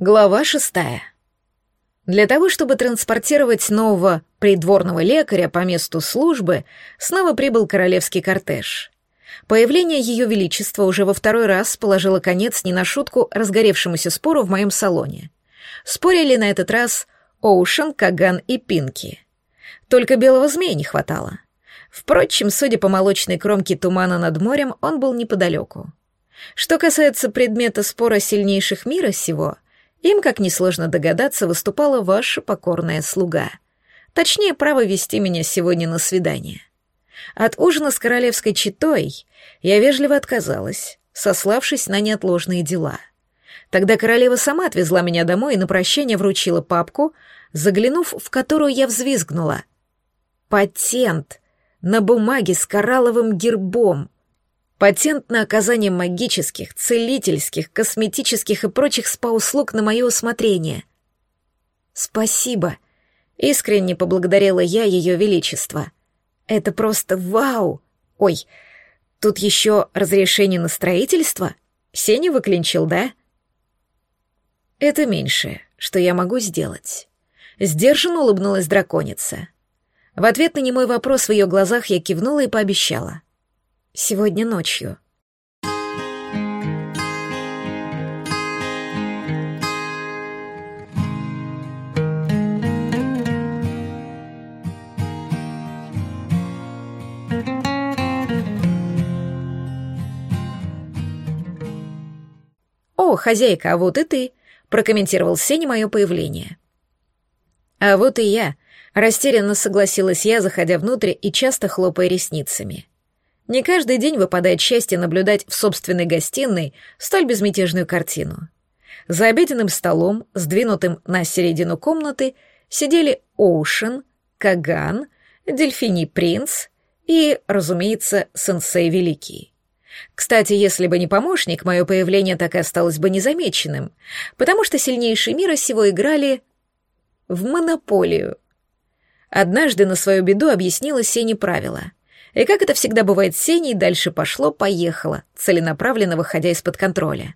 Глава шестая. Для того, чтобы транспортировать нового придворного лекаря по месту службы, снова прибыл королевский кортеж. Появление Ее Величества уже во второй раз положило конец не на шутку разгоревшемуся спору в моем салоне. Спорили на этот раз Оушен, Каган и Пинки. Только белого змея не хватало. Впрочем, судя по молочной кромке тумана над морем, он был неподалеку. Что касается предмета спора сильнейших мира сего — им, как несложно догадаться, выступала ваша покорная слуга. Точнее, право вести меня сегодня на свидание. От ужина с королевской четой я вежливо отказалась, сославшись на неотложные дела. Тогда королева сама отвезла меня домой и на прощание вручила папку, заглянув в которую я взвизгнула. «Патент! На бумаге с коралловым гербом!» Патент на оказание магических, целительских, косметических и прочих спа-услуг на мое усмотрение. Спасибо. Искренне поблагодарила я ее величество. Это просто вау! Ой, тут еще разрешение на строительство? Сеня выклинчил, да? Это меньшее, что я могу сделать. Сдержанно улыбнулась драконица. В ответ на немой вопрос в ее глазах я кивнула и пообещала — Сегодня ночью. «О, хозяйка, а вот и ты», — прокомментировал Сеня мое появление. «А вот и я», — растерянно согласилась я, заходя внутрь и часто хлопая ресницами. Не каждый день выпадает счастье наблюдать в собственной гостиной столь безмятежную картину. За обеденным столом, сдвинутым на середину комнаты, сидели Оушен, Каган, Дельфиний принц и, разумеется, сенсей Великий. Кстати, если бы не помощник, мое появление так и осталось бы незамеченным, потому что сильнейшие мира сего играли в монополию. Однажды на свою беду объяснила Сене правила — и как это всегда бывает с Сеней, дальше пошло-поехало, целенаправленно выходя из-под контроля.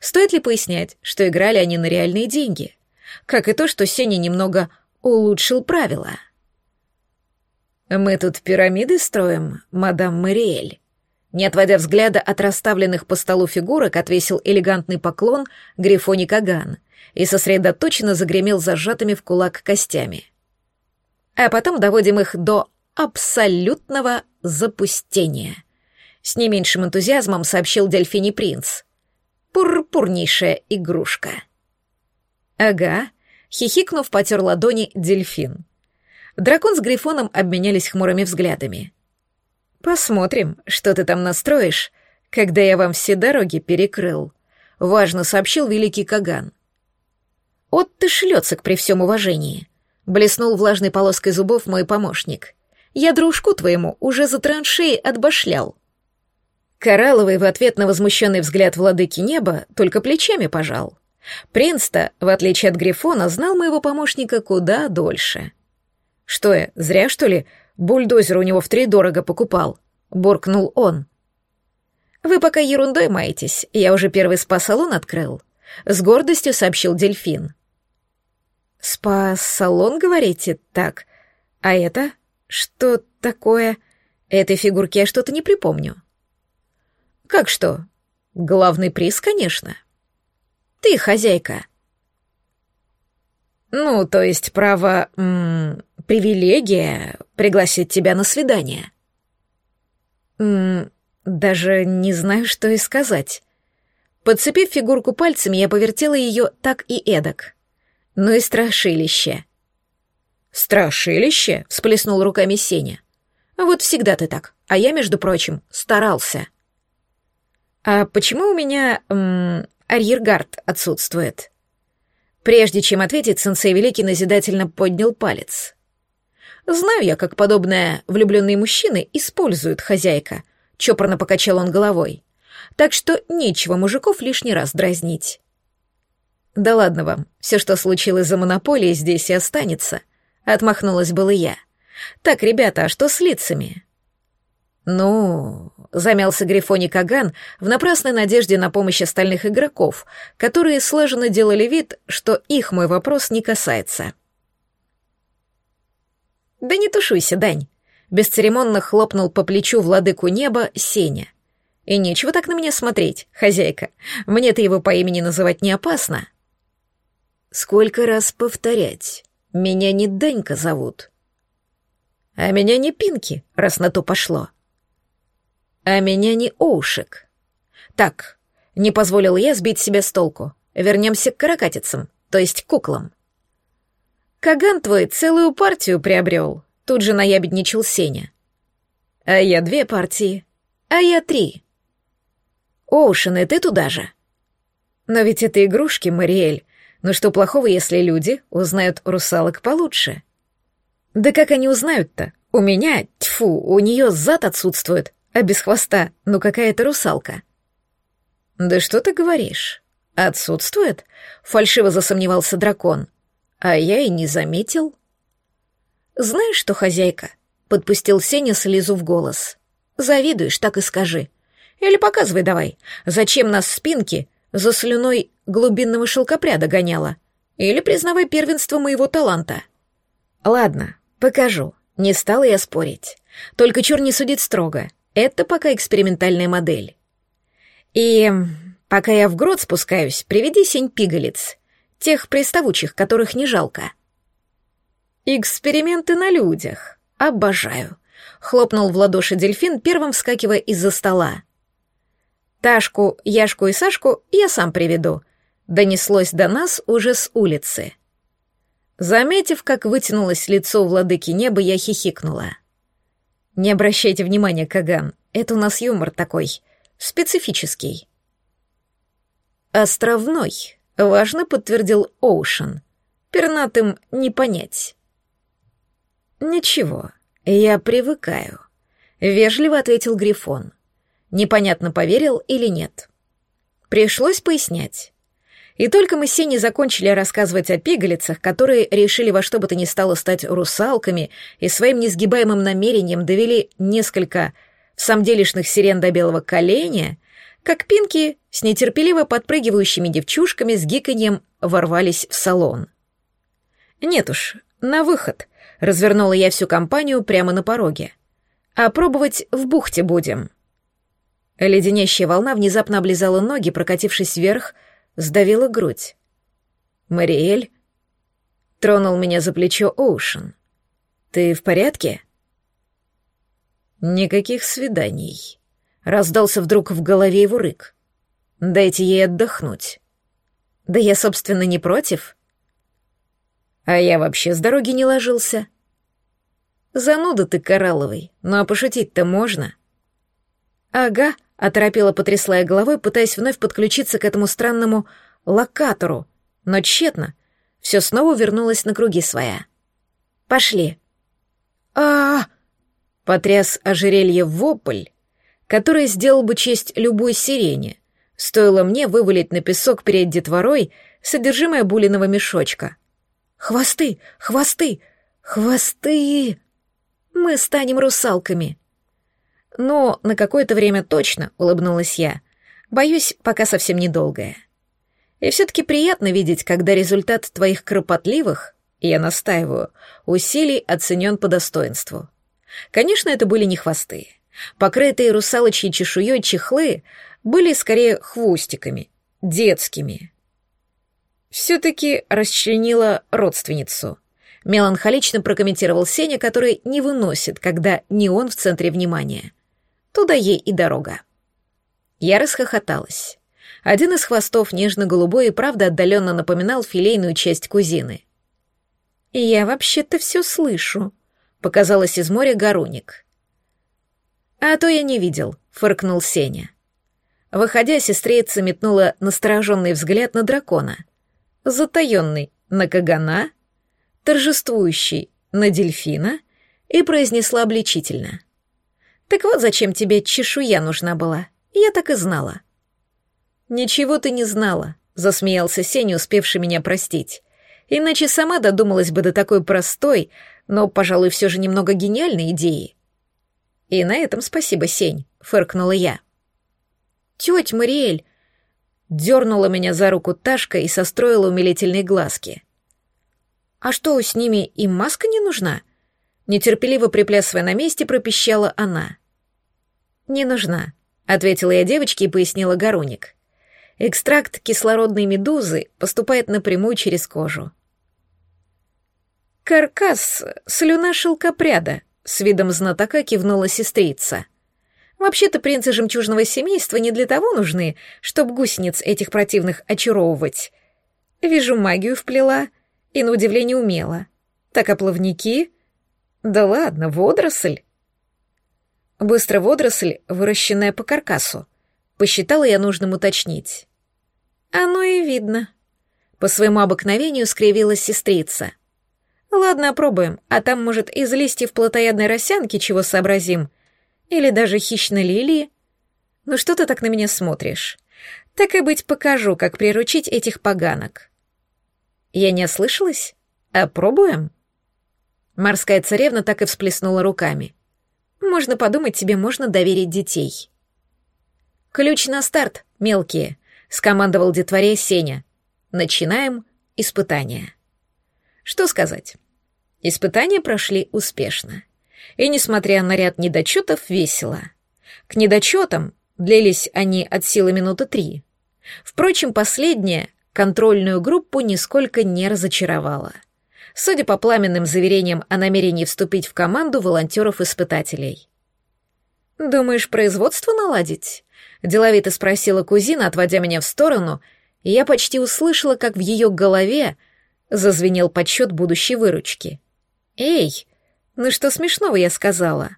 Стоит ли пояснять, что играли они на реальные деньги? Как и то, что Сеня немного улучшил правила. «Мы тут пирамиды строим, мадам Мариэль». Не отводя взгляда от расставленных по столу фигурок, отвесил элегантный поклон Грифони Каган и сосредоточенно загремел зажатыми в кулак костями. А потом доводим их до абсолютного запустения. С не меньшим энтузиазмом сообщил Дельфини принц. Пурпурнейшая игрушка. Ага, хихикнув, потер ладони дельфин. Дракон с Грифоном обменялись хмурыми взглядами. «Посмотрим, что ты там настроишь, когда я вам все дороги перекрыл», — важно сообщил великий Каган. «От ты шлёцек при всем уважении», — блеснул влажной полоской зубов мой помощник. Я дружку твоему уже за траншеи отбашлял». Коралловый в ответ на возмущенный взгляд владыки неба только плечами пожал. Принц-то, в отличие от Грифона, знал моего помощника куда дольше. «Что я, зря, что ли, бульдозер у него втридорого покупал?» — буркнул он. «Вы пока ерундой маетесь, я уже первый спа-салон открыл», — с гордостью сообщил дельфин. «Спа-салон, говорите? Так, а это?» Что такое? Этой фигурки я что-то не припомню. Как что? Главный приз, конечно. Ты хозяйка. Ну, то есть право, м -м, привилегия пригласить тебя на свидание. М -м, даже не знаю, что и сказать. Подцепив фигурку пальцами, я повертела ее так и эдак. Ну и страшилище. «Страшилище?» — всплеснул руками Сеня. «Вот всегда ты так, а я, между прочим, старался». «А почему у меня м, арьергард отсутствует?» Прежде чем ответить, сенсей Великий назидательно поднял палец. «Знаю я, как подобное влюбленные мужчины используют хозяйка», — чопорно покачал он головой. «Так что нечего мужиков лишний раз дразнить». «Да ладно вам, все, что случилось за монополией, здесь и останется», — отмахнулась было я. «Так, ребята, а что с лицами?» «Ну...» — замялся Грифони Каган в напрасной надежде на помощь остальных игроков, которые слаженно делали вид, что их мой вопрос не касается. «Да не тушуйся, Дань!» — бесцеремонно хлопнул по плечу владыку неба Сеня. «И нечего так на меня смотреть, хозяйка. Мне-то его по имени называть не опасно». «Сколько раз повторять? Меня не Данька зовут». «А меня не Пинки, раз на то пошло», а меня не Оушек. Так, не позволил я сбить себя с толку. Вернемся к каракатицам, то есть куклам. Каган твой целую партию приобрел, тут же наябедничал Сеня. А я две партии, а я три. Оушен, и ты туда же. Но ведь это игрушки, Мариэль. Ну что плохого, если люди узнают русалок получше? Да как они узнают-то? У меня, тьфу, у нее зад отсутствует, а без хвоста, ну какая-то русалка. Да что ты говоришь? Отсутствует? Фальшиво засомневался дракон. А я и не заметил. Знаешь что, хозяйка? Подпустил Сеня слезу в голос. Завидуешь, так и скажи. Или показывай давай, зачем нас спинки за слюной глубинного шелкопряда гоняла? Или признавай первенство моего таланта. Ладно, покажу. Не стала я спорить. Только чур не судит строго. Это пока экспериментальная модель. И пока я в грот спускаюсь, приведи сень пигалиц, тех приставучих, которых не жалко. Эксперименты на людях. Обожаю. Хлопнул в ладоши дельфин, первым вскакивая из-за стола. Ташку, Яшку и Сашку я сам приведу. Донеслось до нас уже с улицы. Заметив, как вытянулось лицо владыки неба, я хихикнула. Не обращайте внимания, Каган, это у нас юмор такой, специфический. Островной, важно подтвердил Оушен. Пернатым не понять. Ничего, я привыкаю, вежливо ответил Грифон. Непонятно, поверил или нет. Пришлось пояснять. И только мы с Сеней закончили рассказывать о пигалицах, которые решили во что бы то ни стало стать русалками и своим несгибаемым намерением довели несколько самделишных сирен до белого коленя, как пинки с нетерпеливо подпрыгивающими девчушками с гиканьем ворвались в салон. «Нет уж, на выход», — развернула я всю компанию прямо на пороге. «А пробовать в бухте будем». Леденящая волна внезапно облизала ноги, прокатившись вверх, — сдавила грудь. «Мариэль?» Тронул меня за плечо Оушен. «Ты в порядке?» «Никаких свиданий», — раздался вдруг в голове его рык. «Дайте ей отдохнуть». «Да я, собственно, не против». «А я вообще с дороги не ложился». «Зануда ты, Коралловый, ну а пошутить-то можно?» «Ага», Оторопела, потрясла головой, пытаясь вновь подключиться к этому странному локатору, но тщетно. Все снова вернулось на круги своя. «Пошли». -а, Потряс ожерелье вопль, который сделал бы честь любой сирене. Стоило мне вывалить на песок перед детворой содержимое булиного мешочка. «Хвосты! Хвосты! Хвосты! Мы станем русалками!» Но на какое-то время точно, улыбнулась я. Боюсь, пока совсем недолгое. И все-таки приятно видеть, когда результат твоих кропотливых, я настаиваю, усилий оценен по достоинству. Конечно, это были не хвосты. Покрытые русалочьей чешуей чехлы были скорее хвостиками, детскими. Все-таки расчленила родственницу. Меланхолично прокомментировал Сеня, который не выносит, когда не он в центре внимания. Туда ей и дорога. Я расхохоталась. Один из хвостов, нежно-голубой, и правда отдаленно напоминал филейную часть кузины. «Я вообще-то все слышу», — показалось из моря Гаруник. «А то я не видел», — фыркнул Сеня. Выходя, сестрица метнула настороженный взгляд на дракона. Затаенный на Кагана, торжествующий на дельфина и произнесла обличительно — так вот зачем тебе чешуя нужна была. Я так и знала. Ничего ты не знала, засмеялся Сеня, успевший меня простить. Иначе сама додумалась бы до такой простой, но, пожалуй, все же немного гениальной идеи. И на этом спасибо, Сень, фыркнула я. Тетя Мариэль, дернула меня за руку Ташка и состроила умилительные глазки. «А что, с ними и маска не нужна?» Нетерпеливо приплясывая на месте, пропищала она. «Не нужна», — ответила я девочке и пояснила Гаруник. «Экстракт кислородной медузы поступает напрямую через кожу». «Каркас, слюна шелкопряда», — с видом знатока кивнула сестрица. Вообще-то принцы жемчужного семейства не для того нужны, чтобы гусениц этих противных очаровывать. Вижу, магию вплела, и на удивление умела. Так а плавники? Да ладно, водоросль. Быстро водоросль, выращенная по каркасу. Посчитала я нужным уточнить. Оно и видно. По своему обыкновению скривилась сестрица. Ладно, опробуем, а там, может, из листьев плотоядной росянки чего сообразим — или даже хищной лилии? Ну что ты так на меня смотришь? Так и быть покажу, как приручить этих поганок. Я не ослышалась? Опробуем? Морская царевна так и всплеснула руками. Можно подумать, тебе можно доверить детей. Ключ на старт, мелкие, скомандовал детворе Сеня. Начинаем испытания. Что сказать? Испытания прошли успешно и, несмотря на ряд недочетов, весело. К недочетам длились они от силы минуты три. Впрочем, последняя контрольную группу нисколько не разочаровала. Судя по пламенным заверениям о намерении вступить в команду волонтеров-испытателей. «Думаешь, производство наладить?» — деловито спросила кузина, отводя меня в сторону, и я почти услышала, как в ее голове зазвенел подсчет будущей выручки. «Эй, ну что смешного я сказала?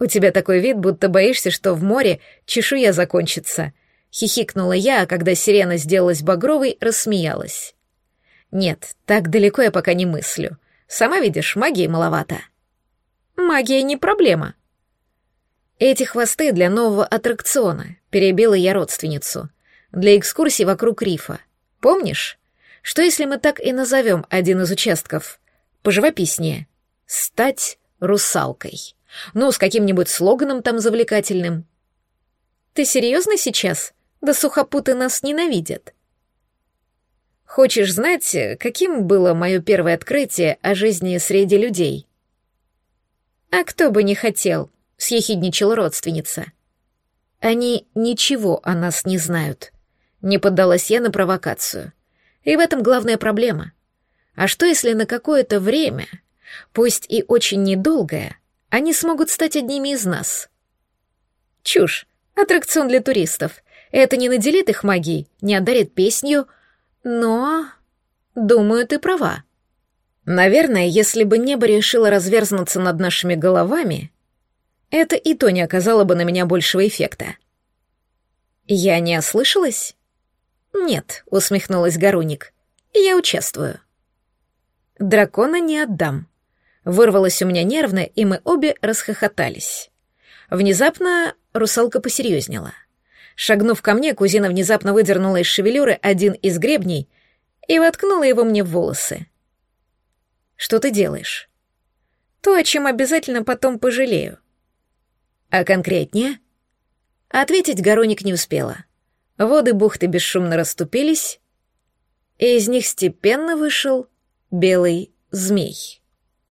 У тебя такой вид, будто боишься, что в море чешуя закончится. Хихикнула я, а когда сирена сделалась багровой, рассмеялась. Нет, так далеко я пока не мыслю. Сама видишь, магии маловато. Магия не проблема. Эти хвосты для нового аттракциона, перебила я родственницу. Для экскурсии вокруг рифа. Помнишь? Что если мы так и назовем один из участков? Поживописнее — Стать русалкой. Ну, с каким-нибудь слоганом там завлекательным. Ты серьезно сейчас? Да сухопуты нас ненавидят. Хочешь знать, каким было мое первое открытие о жизни среди людей? А кто бы не хотел, съехидничала родственница. Они ничего о нас не знают. Не поддалась я на провокацию. И в этом главная проблема. А что, если на какое-то время Пусть и очень недолгое, они смогут стать одними из нас. Чушь. Аттракцион для туристов. Это не наделит их магией, не одарит песнью, но... Думаю, ты права. Наверное, если бы небо решило разверзнуться над нашими головами, это и то не оказало бы на меня большего эффекта. Я не ослышалась? Нет, усмехнулась Гаруник. Я участвую. Дракона не отдам. Вырвалось у меня нервно, и мы обе расхохотались. Внезапно русалка посерьезнела. Шагнув ко мне, кузина внезапно выдернула из шевелюры один из гребней и воткнула его мне в волосы. «Что ты делаешь?» «То, о чем обязательно потом пожалею». «А конкретнее?» Ответить Гороник не успела. Воды бухты бесшумно расступились, и из них степенно вышел белый змей.